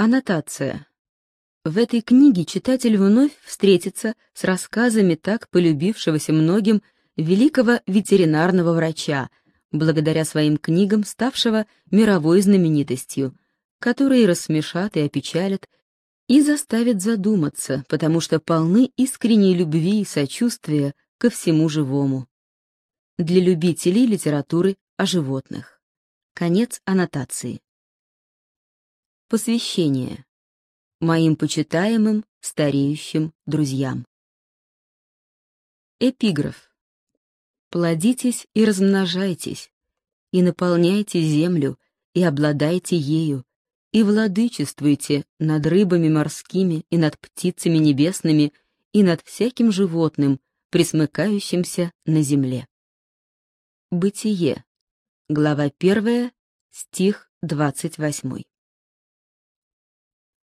Аннотация. В этой книге читатель вновь встретится с рассказами так полюбившегося многим великого ветеринарного врача, благодаря своим книгам ставшего мировой знаменитостью, которые рассмешат и опечалят и заставят задуматься, потому что полны искренней любви и сочувствия ко всему живому. Для любителей литературы о животных. Конец аннотации. Посвящение. Моим почитаемым, стареющим друзьям. Эпиграф. Плодитесь и размножайтесь, и наполняйте землю, и обладайте ею, и владычествуйте над рыбами морскими и над птицами небесными и над всяким животным, присмыкающимся на земле. Бытие. Глава 1, стих 28.